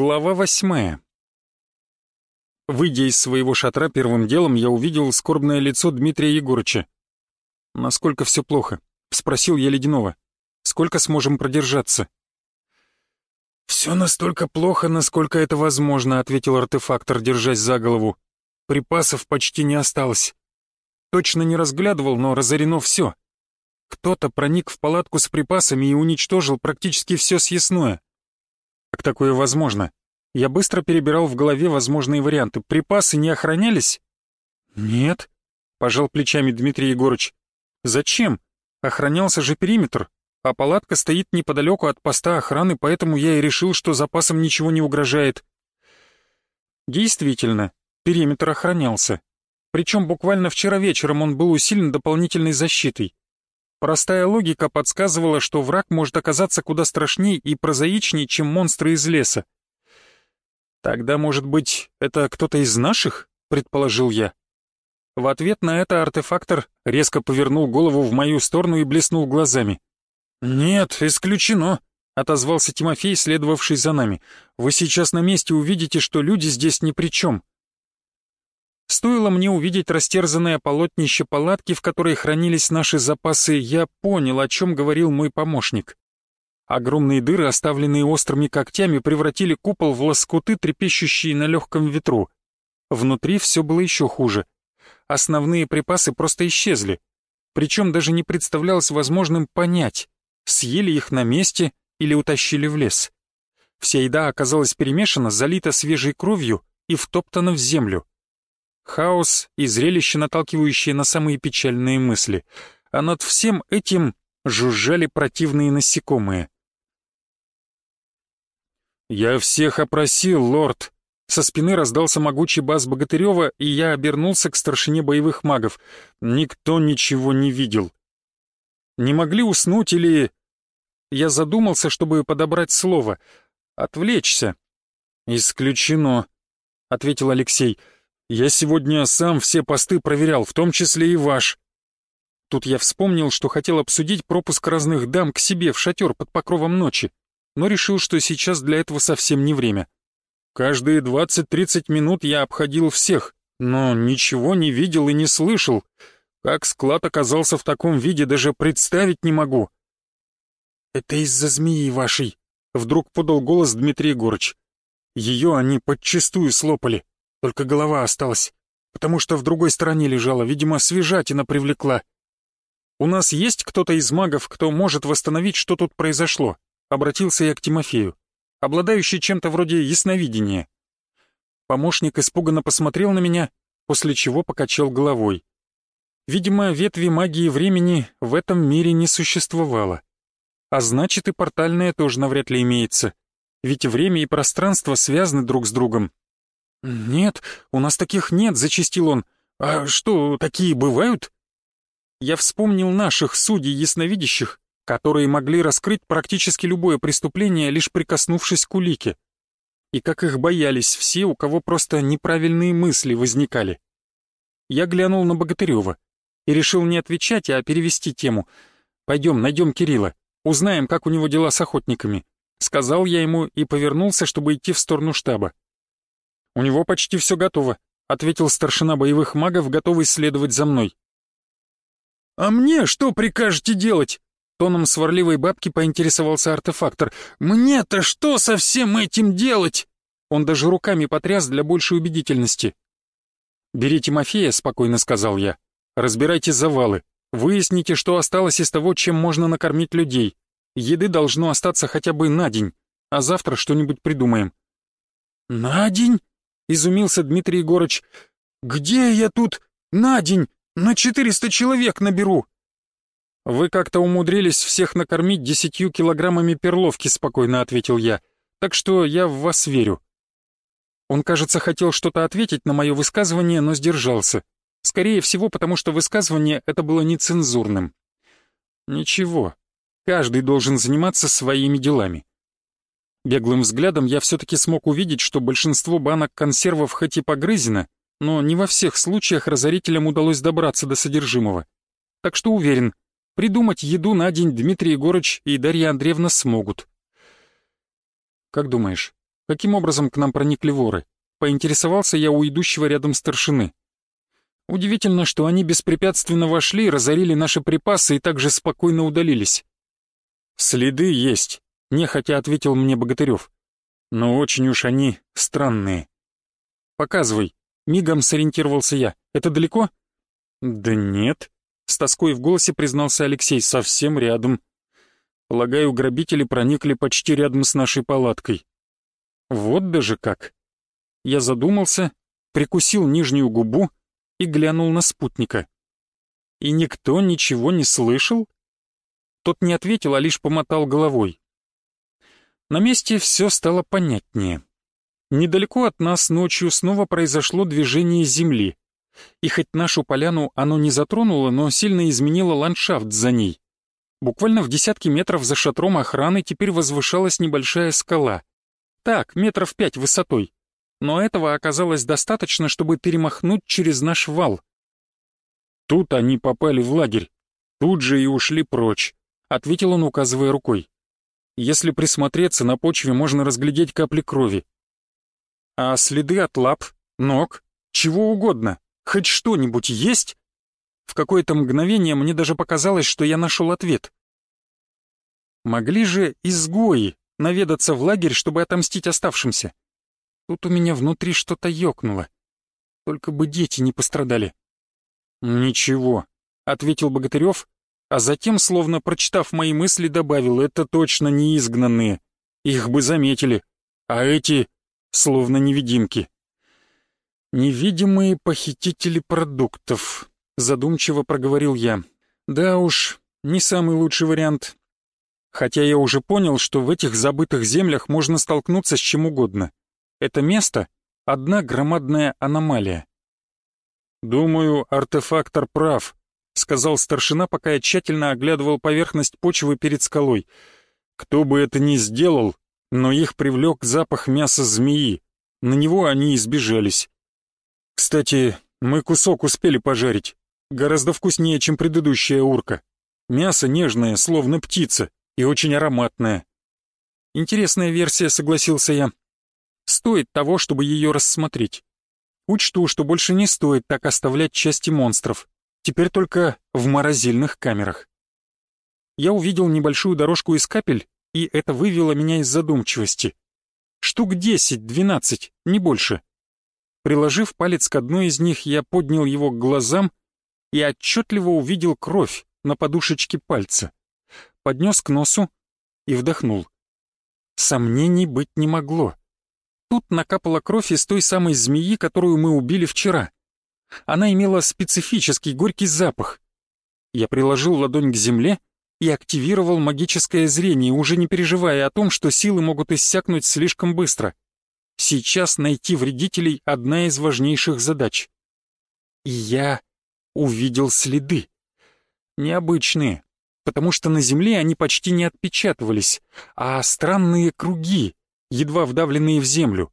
Глава восьмая. Выйдя из своего шатра, первым делом я увидел скорбное лицо Дмитрия Егорыча. «Насколько все плохо?» — спросил я Ледяного. «Сколько сможем продержаться?» «Все настолько плохо, насколько это возможно», — ответил артефактор, держась за голову. «Припасов почти не осталось. Точно не разглядывал, но разорено все. Кто-то проник в палатку с припасами и уничтожил практически все съестное. Как такое возможно? Я быстро перебирал в голове возможные варианты. Припасы не охранялись? Нет, пожал плечами Дмитрий Егорыч. Зачем? Охранялся же периметр, а палатка стоит неподалеку от поста охраны, поэтому я и решил, что запасам ничего не угрожает. Действительно, периметр охранялся. Причем буквально вчера вечером он был усилен дополнительной защитой. Простая логика подсказывала, что враг может оказаться куда страшнее и прозаичнее, чем монстры из леса. «Тогда, может быть, это кто-то из наших?» — предположил я. В ответ на это артефактор резко повернул голову в мою сторону и блеснул глазами. «Нет, исключено», — отозвался Тимофей, следовавший за нами. «Вы сейчас на месте увидите, что люди здесь ни при чем. Стоило мне увидеть растерзанное полотнище палатки, в которой хранились наши запасы, я понял, о чем говорил мой помощник. Огромные дыры, оставленные острыми когтями, превратили купол в лоскуты, трепещущие на легком ветру. Внутри все было еще хуже. Основные припасы просто исчезли. Причем даже не представлялось возможным понять, съели их на месте или утащили в лес. Вся еда оказалась перемешана, залита свежей кровью и втоптана в землю. Хаос и зрелище, наталкивающие на самые печальные мысли. А над всем этим жужжали противные насекомые. «Я всех опросил, лорд!» Со спины раздался могучий бас Богатырева, и я обернулся к старшине боевых магов. Никто ничего не видел. Не могли уснуть или... Я задумался, чтобы подобрать слово. Отвлечься. «Исключено», — ответил Алексей. Я сегодня сам все посты проверял, в том числе и ваш. Тут я вспомнил, что хотел обсудить пропуск разных дам к себе в шатер под покровом ночи, но решил, что сейчас для этого совсем не время. Каждые 20-30 минут я обходил всех, но ничего не видел и не слышал. Как склад оказался в таком виде, даже представить не могу. «Это из-за змеи вашей», — вдруг подал голос Дмитрий Егорыч. «Ее они подчистую слопали. Только голова осталась, потому что в другой стороне лежала, видимо, свежатина привлекла. «У нас есть кто-то из магов, кто может восстановить, что тут произошло?» Обратился я к Тимофею, обладающий чем-то вроде ясновидения. Помощник испуганно посмотрел на меня, после чего покачал головой. Видимо, ветви магии времени в этом мире не существовало. А значит, и портальное тоже навряд ли имеется. Ведь время и пространство связаны друг с другом, «Нет, у нас таких нет», — зачистил он. «А что, такие бывают?» Я вспомнил наших судей ясновидящих, которые могли раскрыть практически любое преступление, лишь прикоснувшись к улике. И как их боялись все, у кого просто неправильные мысли возникали. Я глянул на Богатырева и решил не отвечать, а перевести тему. «Пойдем, найдем Кирилла, узнаем, как у него дела с охотниками», — сказал я ему и повернулся, чтобы идти в сторону штаба. «У него почти все готово», — ответил старшина боевых магов, готовый следовать за мной. «А мне что прикажете делать?» Тоном сварливой бабки поинтересовался артефактор. «Мне-то что со всем этим делать?» Он даже руками потряс для большей убедительности. «Бери Тимофея», — спокойно сказал я. «Разбирайте завалы. Выясните, что осталось из того, чем можно накормить людей. Еды должно остаться хотя бы на день, а завтра что-нибудь придумаем». «На день?» Изумился Дмитрий Егорыч. «Где я тут на день на четыреста человек наберу?» «Вы как-то умудрились всех накормить десятью килограммами перловки», — спокойно ответил я. «Так что я в вас верю». Он, кажется, хотел что-то ответить на мое высказывание, но сдержался. Скорее всего, потому что высказывание это было нецензурным. Ничего, каждый должен заниматься своими делами. Беглым взглядом я все-таки смог увидеть, что большинство банок консервов хоть и погрызено, но не во всех случаях разорителям удалось добраться до содержимого. Так что уверен, придумать еду на день Дмитрий Егорыч и Дарья Андреевна смогут. «Как думаешь, Каким образом к нам проникли воры? Поинтересовался я у идущего рядом старшины. Удивительно, что они беспрепятственно вошли, разорили наши припасы и также спокойно удалились. «Следы есть», — нехотя ответил мне Богатырев. «Но очень уж они странные». «Показывай», — мигом сориентировался я. «Это далеко?» «Да нет», — с тоской в голосе признался Алексей, — «совсем рядом». Полагаю, грабители проникли почти рядом с нашей палаткой. Вот даже как. Я задумался, прикусил нижнюю губу и глянул на спутника. И никто ничего не слышал? Тот не ответил, а лишь помотал головой. На месте все стало понятнее. Недалеко от нас ночью снова произошло движение земли. И хоть нашу поляну оно не затронуло, но сильно изменило ландшафт за ней. Буквально в десятки метров за шатром охраны теперь возвышалась небольшая скала. Так, метров пять высотой. Но этого оказалось достаточно, чтобы перемахнуть через наш вал. Тут они попали в лагерь. Тут же и ушли прочь, ответил он, указывая рукой. Если присмотреться, на почве можно разглядеть капли крови. А следы от лап, ног, чего угодно, хоть что-нибудь есть? В какое-то мгновение мне даже показалось, что я нашел ответ. Могли же изгои наведаться в лагерь, чтобы отомстить оставшимся? Тут у меня внутри что-то ёкнуло. Только бы дети не пострадали. «Ничего», — ответил Богатырев, а затем, словно прочитав мои мысли, добавил, «это точно не изгнанные. Их бы заметили. А эти словно невидимки». «Невидимые похитители продуктов», задумчиво проговорил я. Да уж, не самый лучший вариант. Хотя я уже понял, что в этих забытых землях можно столкнуться с чем угодно. Это место — одна громадная аномалия. «Думаю, артефактор прав», — сказал старшина, пока я тщательно оглядывал поверхность почвы перед скалой. «Кто бы это ни сделал, но их привлек запах мяса змеи. На него они избежались. Кстати, мы кусок успели пожарить. Гораздо вкуснее, чем предыдущая урка. Мясо нежное, словно птица, и очень ароматное. Интересная версия, согласился я. Стоит того, чтобы ее рассмотреть. Учту, что больше не стоит так оставлять части монстров. Теперь только в морозильных камерах. Я увидел небольшую дорожку из капель, и это вывело меня из задумчивости. Штук десять-двенадцать, не больше. Приложив палец к одной из них, я поднял его к глазам и отчетливо увидел кровь на подушечке пальца. Поднес к носу и вдохнул. Сомнений быть не могло. Тут накапала кровь из той самой змеи, которую мы убили вчера. Она имела специфический горький запах. Я приложил ладонь к земле и активировал магическое зрение, уже не переживая о том, что силы могут иссякнуть слишком быстро. Сейчас найти вредителей — одна из важнейших задач. И я увидел следы. Необычные, потому что на земле они почти не отпечатывались, а странные круги, едва вдавленные в землю.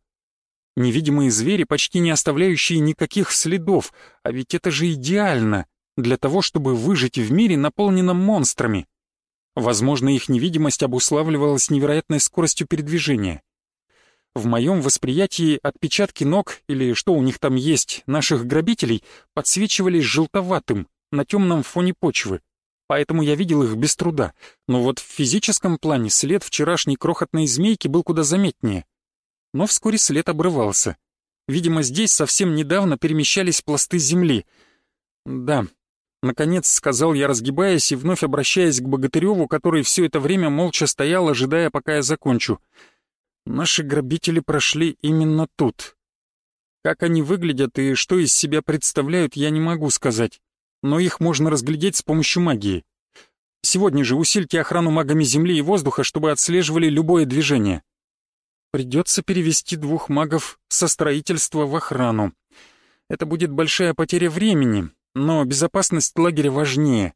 Невидимые звери, почти не оставляющие никаких следов, а ведь это же идеально для того, чтобы выжить в мире, наполненном монстрами. Возможно, их невидимость обуславливалась невероятной скоростью передвижения. В моем восприятии отпечатки ног, или что у них там есть, наших грабителей, подсвечивались желтоватым, на темном фоне почвы. Поэтому я видел их без труда. Но вот в физическом плане след вчерашней крохотной змейки был куда заметнее. Но вскоре след обрывался. Видимо, здесь совсем недавно перемещались пласты земли. Да, наконец сказал я, разгибаясь и вновь обращаясь к Богатыреву, который все это время молча стоял, ожидая, пока я закончу. Наши грабители прошли именно тут. Как они выглядят и что из себя представляют, я не могу сказать, но их можно разглядеть с помощью магии. Сегодня же усильте охрану магами земли и воздуха, чтобы отслеживали любое движение. Придется перевести двух магов со строительства в охрану. Это будет большая потеря времени, но безопасность лагеря важнее.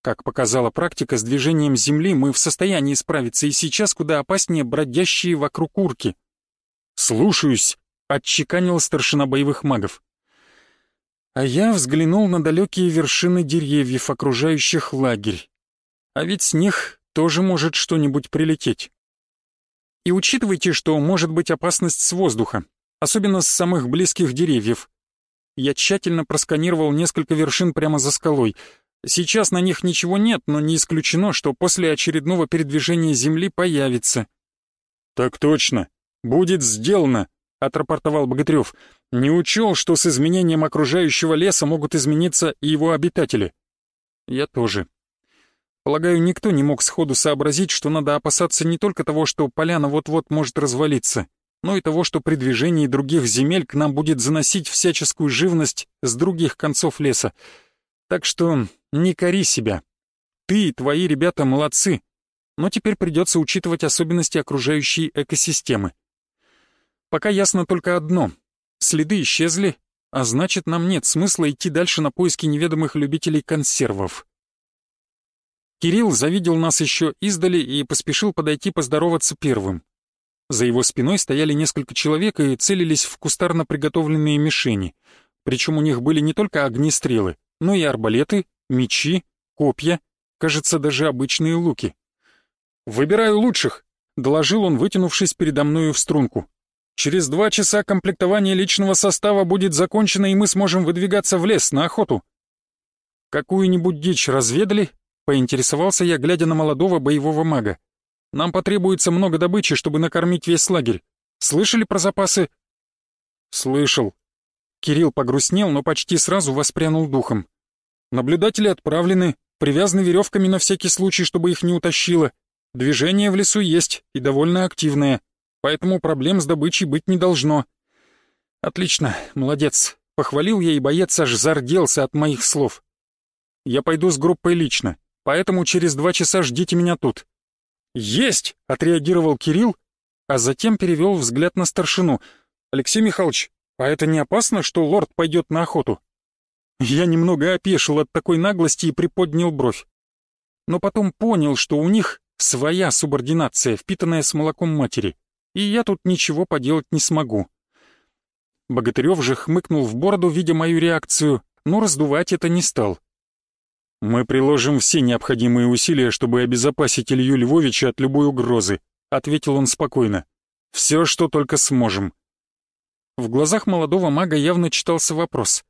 Как показала практика, с движением Земли мы в состоянии справиться и сейчас куда опаснее бродящие вокруг урки. «Слушаюсь», — отчеканил старшина боевых магов. А я взглянул на далекие вершины деревьев, окружающих лагерь. А ведь с них тоже может что-нибудь прилететь. И учитывайте, что может быть опасность с воздуха, особенно с самых близких деревьев. Я тщательно просканировал несколько вершин прямо за скалой. Сейчас на них ничего нет, но не исключено, что после очередного передвижения Земли появится. «Так точно. Будет сделано», — отрапортовал Богатырев. «Не учел, что с изменением окружающего леса могут измениться и его обитатели». «Я тоже», Полагаю, никто не мог сходу сообразить, что надо опасаться не только того, что поляна вот-вот может развалиться, но и того, что при движении других земель к нам будет заносить всяческую живность с других концов леса. Так что не кори себя. Ты и твои ребята молодцы, но теперь придется учитывать особенности окружающей экосистемы. Пока ясно только одно — следы исчезли, а значит, нам нет смысла идти дальше на поиски неведомых любителей консервов. Кирилл завидел нас еще издали и поспешил подойти поздороваться первым. За его спиной стояли несколько человек и целились в кустарно приготовленные мишени. Причем у них были не только огнестрелы, но и арбалеты, мечи, копья, кажется, даже обычные луки. «Выбираю лучших», — доложил он, вытянувшись передо мною в струнку. «Через два часа комплектование личного состава будет закончено, и мы сможем выдвигаться в лес на охоту». Какую-нибудь дичь разведали Поинтересовался я, глядя на молодого боевого мага. «Нам потребуется много добычи, чтобы накормить весь лагерь. Слышали про запасы?» «Слышал». Кирилл погрустнел, но почти сразу воспрянул духом. «Наблюдатели отправлены, привязаны веревками на всякий случай, чтобы их не утащило. Движение в лесу есть и довольно активное, поэтому проблем с добычей быть не должно». «Отлично, молодец», — похвалил я, и боец аж зарделся от моих слов. «Я пойду с группой лично поэтому через два часа ждите меня тут». «Есть!» — отреагировал Кирилл, а затем перевел взгляд на старшину. «Алексей Михайлович, а это не опасно, что лорд пойдет на охоту?» Я немного опешил от такой наглости и приподнял бровь. Но потом понял, что у них своя субординация, впитанная с молоком матери, и я тут ничего поделать не смогу. Богатырев же хмыкнул в бороду, видя мою реакцию, но раздувать это не стал. «Мы приложим все необходимые усилия, чтобы обезопасить Илью Львовича от любой угрозы», — ответил он спокойно. «Все, что только сможем». В глазах молодого мага явно читался вопрос.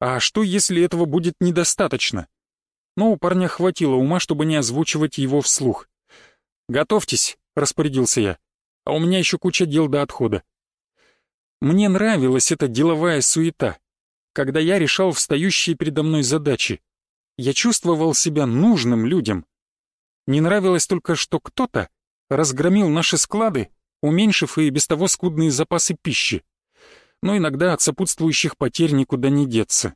«А что, если этого будет недостаточно?» Но у парня хватило ума, чтобы не озвучивать его вслух. «Готовьтесь», — распорядился я, — «а у меня еще куча дел до отхода». Мне нравилась эта деловая суета, когда я решал встающие передо мной задачи, я чувствовал себя нужным людям. Не нравилось только, что кто-то разгромил наши склады, уменьшив и без того скудные запасы пищи. Но иногда от сопутствующих потерь никуда не деться.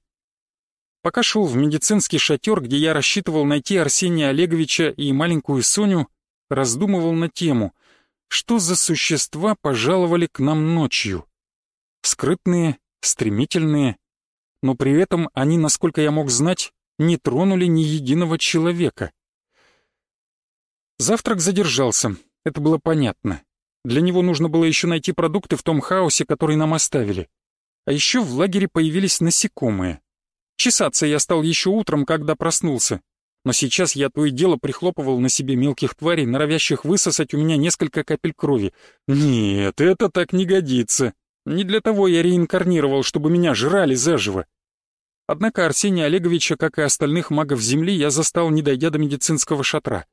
Пока шел в медицинский шатер, где я рассчитывал найти Арсения Олеговича и маленькую Соню, раздумывал на тему, что за существа пожаловали к нам ночью. Скрытные, стремительные, но при этом они, насколько я мог знать, не тронули ни единого человека. Завтрак задержался, это было понятно. Для него нужно было еще найти продукты в том хаосе, который нам оставили. А еще в лагере появились насекомые. Чесаться я стал еще утром, когда проснулся. Но сейчас я то и дело прихлопывал на себе мелких тварей, норовящих высосать у меня несколько капель крови. Нет, это так не годится. Не для того я реинкарнировал, чтобы меня жрали заживо. Однако Арсения Олеговича, как и остальных магов Земли, я застал, не дойдя до медицинского шатра.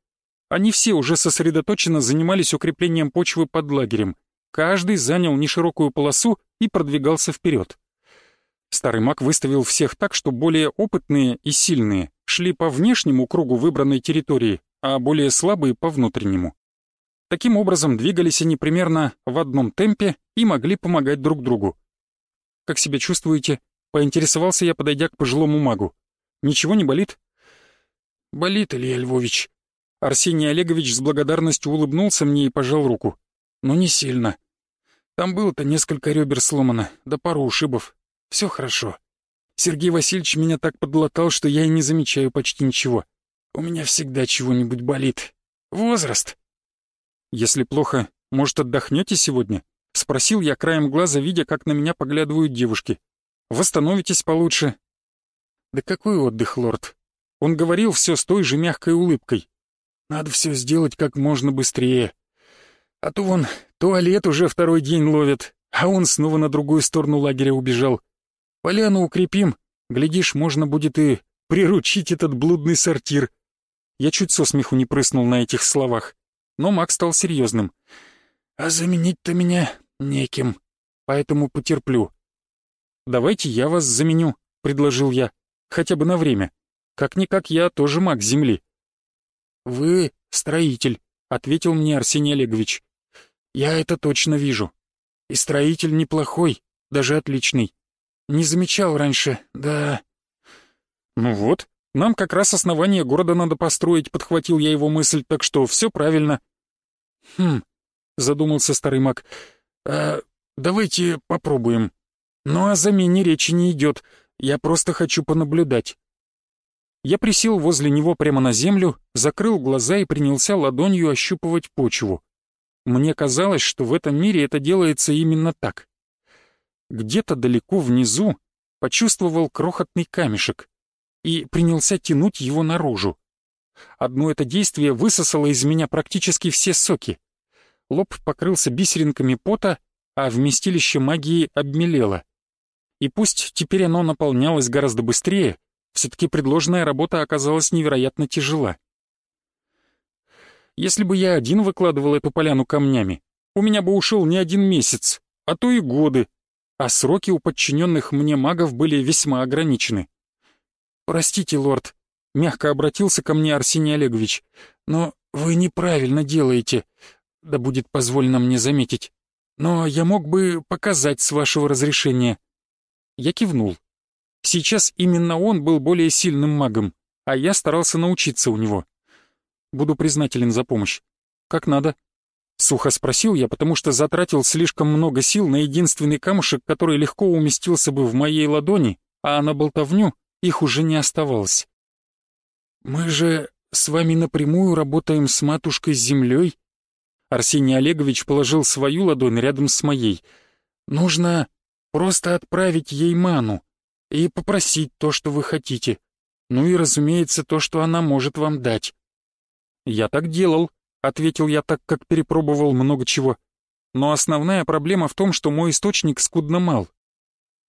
Они все уже сосредоточенно занимались укреплением почвы под лагерем. Каждый занял неширокую полосу и продвигался вперед. Старый маг выставил всех так, что более опытные и сильные шли по внешнему кругу выбранной территории, а более слабые — по внутреннему. Таким образом, двигались они примерно в одном темпе и могли помогать друг другу. «Как себя чувствуете?» Поинтересовался я, подойдя к пожилому магу. «Ничего не болит?» «Болит, Илья Львович». Арсений Олегович с благодарностью улыбнулся мне и пожал руку. «Но не сильно. Там было-то несколько ребер сломано, да пару ушибов. Все хорошо. Сергей Васильевич меня так подлатал, что я и не замечаю почти ничего. У меня всегда чего-нибудь болит. Возраст». «Если плохо, может, отдохнете сегодня?» — спросил я краем глаза, видя, как на меня поглядывают девушки. Восстановитесь получше». «Да какой отдых, лорд?» Он говорил все с той же мягкой улыбкой. «Надо все сделать как можно быстрее. А то вон туалет уже второй день ловит, а он снова на другую сторону лагеря убежал. Поляну укрепим, глядишь, можно будет и приручить этот блудный сортир. Я чуть со смеху не прыснул на этих словах, но Мак стал серьезным. А заменить-то меня неким, поэтому потерплю. «Давайте я вас заменю», — предложил я, — «хотя бы на время. Как-никак я тоже маг Земли». «Вы строитель», — ответил мне Арсений Олегович. «Я это точно вижу. И строитель неплохой, даже отличный. Не замечал раньше, да...» «Ну вот, нам как раз основание города надо построить», — подхватил я его мысль, так что все правильно. «Хм», — задумался старый маг, «а давайте попробуем. Ну о замене речи не идет, я просто хочу понаблюдать». Я присел возле него прямо на землю, закрыл глаза и принялся ладонью ощупывать почву. Мне казалось, что в этом мире это делается именно так. Где-то далеко внизу почувствовал крохотный камешек и принялся тянуть его наружу. Одно это действие высосало из меня практически все соки. Лоб покрылся бисеринками пота, а вместилище магии обмелело. И пусть теперь оно наполнялось гораздо быстрее, все-таки предложенная работа оказалась невероятно тяжела. Если бы я один выкладывал эту поляну камнями, у меня бы ушел не один месяц, а то и годы, а сроки у подчиненных мне магов были весьма ограничены. «Простите, лорд», — мягко обратился ко мне Арсений Олегович, «но вы неправильно делаете, да будет позволено мне заметить. Но я мог бы показать с вашего разрешения». Я кивнул. Сейчас именно он был более сильным магом, а я старался научиться у него. Буду признателен за помощь. Как надо. Сухо спросил я, потому что затратил слишком много сил на единственный камушек, который легко уместился бы в моей ладони, а на болтовню их уже не оставалось. «Мы же с вами напрямую работаем с матушкой землей?» Арсений Олегович положил свою ладонь рядом с моей. «Нужно просто отправить ей ману и попросить то, что вы хотите. Ну и, разумеется, то, что она может вам дать». «Я так делал», — ответил я так, как перепробовал много чего. «Но основная проблема в том, что мой источник скудно мал.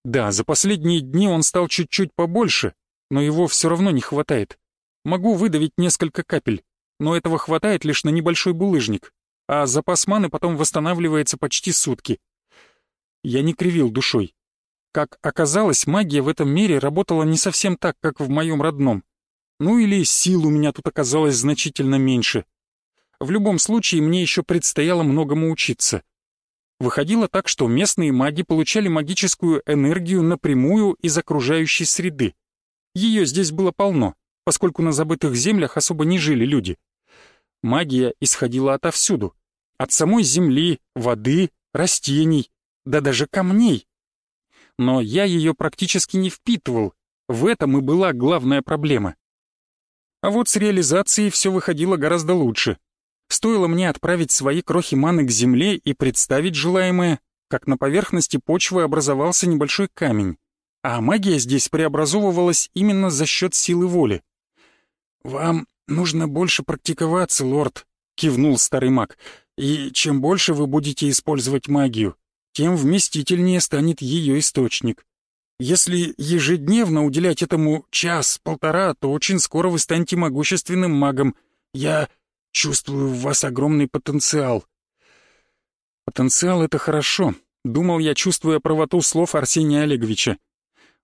Да, за последние дни он стал чуть-чуть побольше, но его все равно не хватает. Могу выдавить несколько капель, но этого хватает лишь на небольшой булыжник, а запас маны потом восстанавливается почти сутки. Я не кривил душой. Как оказалось, магия в этом мире работала не совсем так, как в моем родном. Ну или сил у меня тут оказалось значительно меньше. В любом случае, мне еще предстояло многому учиться. Выходило так, что местные маги получали магическую энергию напрямую из окружающей среды. Ее здесь было полно, поскольку на забытых землях особо не жили люди. Магия исходила отовсюду. От самой земли, воды, растений, да даже камней но я ее практически не впитывал. В этом и была главная проблема. А вот с реализацией все выходило гораздо лучше. Стоило мне отправить свои крохи маны к земле и представить желаемое, как на поверхности почвы образовался небольшой камень, а магия здесь преобразовывалась именно за счет силы воли. «Вам нужно больше практиковаться, лорд», — кивнул старый маг, «и чем больше вы будете использовать магию, тем вместительнее станет ее источник. Если ежедневно уделять этому час-полтора, то очень скоро вы станете могущественным магом. Я чувствую в вас огромный потенциал. Потенциал — это хорошо, думал я, чувствуя правоту слов Арсения Олеговича.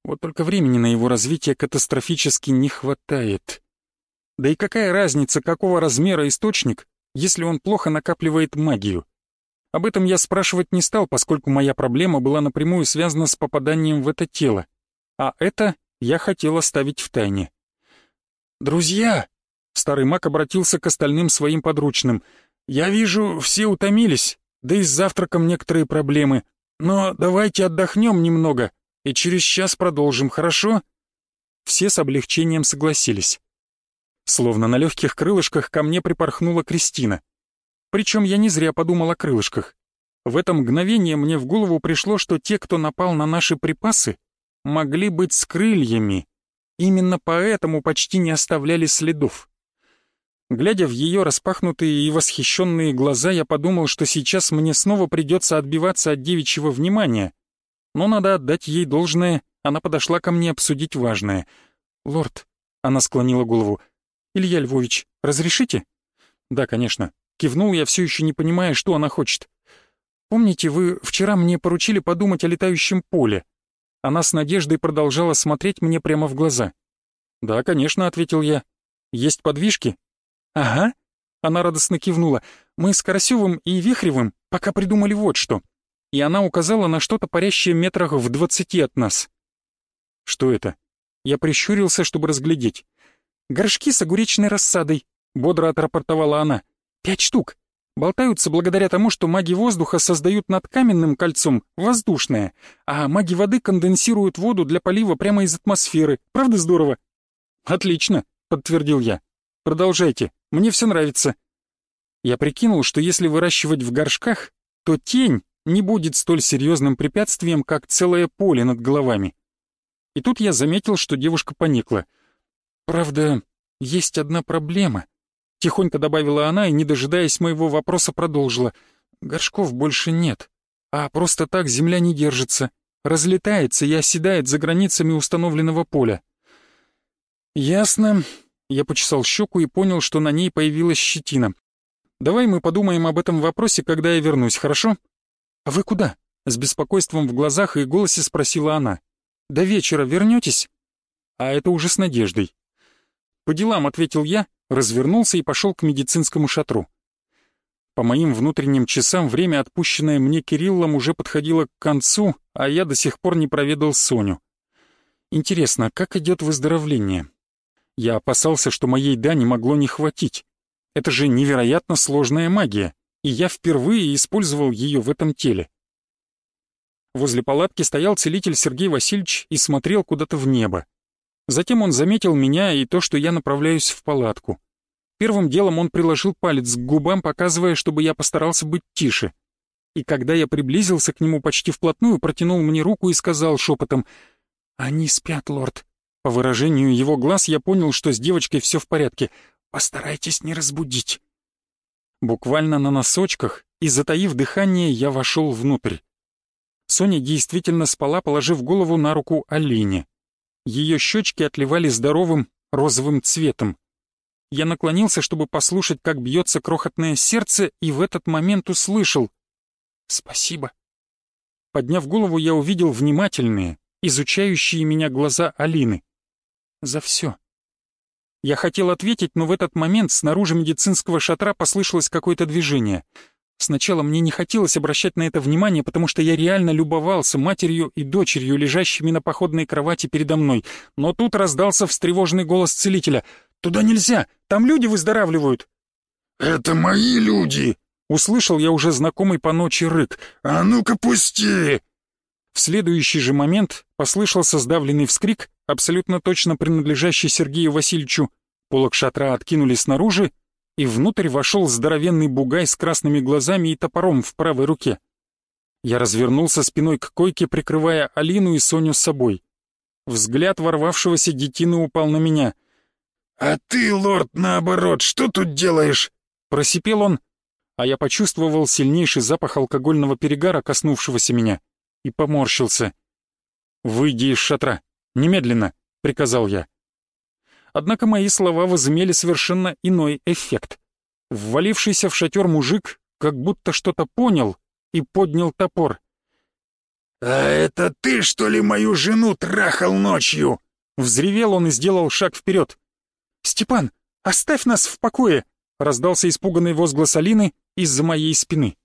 Вот только времени на его развитие катастрофически не хватает. Да и какая разница, какого размера источник, если он плохо накапливает магию? Об этом я спрашивать не стал, поскольку моя проблема была напрямую связана с попаданием в это тело. А это я хотел оставить в тайне. «Друзья!» — старый маг обратился к остальным своим подручным. «Я вижу, все утомились, да и с завтраком некоторые проблемы. Но давайте отдохнем немного, и через час продолжим, хорошо?» Все с облегчением согласились. Словно на легких крылышках ко мне припорхнула Кристина. Причем я не зря подумал о крылышках. В это мгновение мне в голову пришло, что те, кто напал на наши припасы, могли быть с крыльями. Именно поэтому почти не оставляли следов. Глядя в ее распахнутые и восхищенные глаза, я подумал, что сейчас мне снова придется отбиваться от девичьего внимания. Но надо отдать ей должное, она подошла ко мне обсудить важное. «Лорд», — она склонила голову, — «Илья Львович, разрешите?» «Да, конечно». Кивнул я, все еще не понимая, что она хочет. «Помните, вы вчера мне поручили подумать о летающем поле?» Она с надеждой продолжала смотреть мне прямо в глаза. «Да, конечно», — ответил я. «Есть подвижки?» «Ага», — она радостно кивнула. «Мы с Карасевым и Вихревым пока придумали вот что». И она указала на что-то парящее метрах в двадцати от нас. «Что это?» Я прищурился, чтобы разглядеть. «Горшки с огуречной рассадой», — бодро отрапортовала она. «Пять штук. Болтаются благодаря тому, что маги воздуха создают над каменным кольцом воздушное, а маги воды конденсируют воду для полива прямо из атмосферы. Правда здорово?» «Отлично», — подтвердил я. «Продолжайте, мне все нравится». Я прикинул, что если выращивать в горшках, то тень не будет столь серьезным препятствием, как целое поле над головами. И тут я заметил, что девушка поникла. «Правда, есть одна проблема», — тихонько добавила она и, не дожидаясь моего вопроса, продолжила. «Горшков больше нет, а просто так земля не держится, разлетается и оседает за границами установленного поля». «Ясно», — я почесал щеку и понял, что на ней появилась щетина. «Давай мы подумаем об этом вопросе, когда я вернусь, хорошо?» «А вы куда?» — с беспокойством в глазах и голосе спросила она. До вечера вернетесь?» А это уже с надеждой. «По делам», — ответил я, развернулся и пошел к медицинскому шатру. По моим внутренним часам время, отпущенное мне Кириллом, уже подходило к концу, а я до сих пор не проведал Соню. Интересно, как идет выздоровление? Я опасался, что моей Дани могло не хватить. Это же невероятно сложная магия, и я впервые использовал ее в этом теле. Возле палатки стоял целитель Сергей Васильевич и смотрел куда-то в небо. Затем он заметил меня и то, что я направляюсь в палатку. Первым делом он приложил палец к губам, показывая, чтобы я постарался быть тише. И когда я приблизился к нему почти вплотную, протянул мне руку и сказал шепотом «Они спят, лорд». По выражению его глаз я понял, что с девочкой все в порядке. «Постарайтесь не разбудить». Буквально на носочках и затаив дыхание, я вошел внутрь. Соня действительно спала, положив голову на руку Алине. Ее щечки отливали здоровым розовым цветом. Я наклонился, чтобы послушать, как бьется крохотное сердце, и в этот момент услышал «Спасибо». Подняв голову, я увидел внимательные, изучающие меня глаза Алины. «За все». Я хотел ответить, но в этот момент снаружи медицинского шатра послышалось какое-то движение. Сначала мне не хотелось обращать на это внимание, потому что я реально любовался матерью и дочерью, лежащими на походной кровати передо мной. Но тут раздался встревоженный голос целителя. «Туда нельзя! Там люди выздоравливают!» «Это мои люди!» Услышал я уже знакомый по ночи рык. «А ну-ка пусти!» В следующий же момент послышался сдавленный вскрик, абсолютно точно принадлежащий Сергею Васильевичу. Полок шатра откинули снаружи, и внутрь вошел здоровенный бугай с красными глазами и топором в правой руке. Я развернулся спиной к койке, прикрывая Алину и Соню с собой. Взгляд ворвавшегося детины упал на меня. «А ты, лорд, наоборот, что тут делаешь?» Просипел он, а я почувствовал сильнейший запах алкогольного перегара, коснувшегося меня, и поморщился. «Выйди из шатра, немедленно», — приказал я. Однако мои слова возымели совершенно иной эффект. Ввалившийся в шатер мужик как будто что-то понял и поднял топор. «А это ты, что ли, мою жену трахал ночью?» Взревел он и сделал шаг вперед. «Степан, оставь нас в покое!» Раздался испуганный возглас Алины из-за моей спины.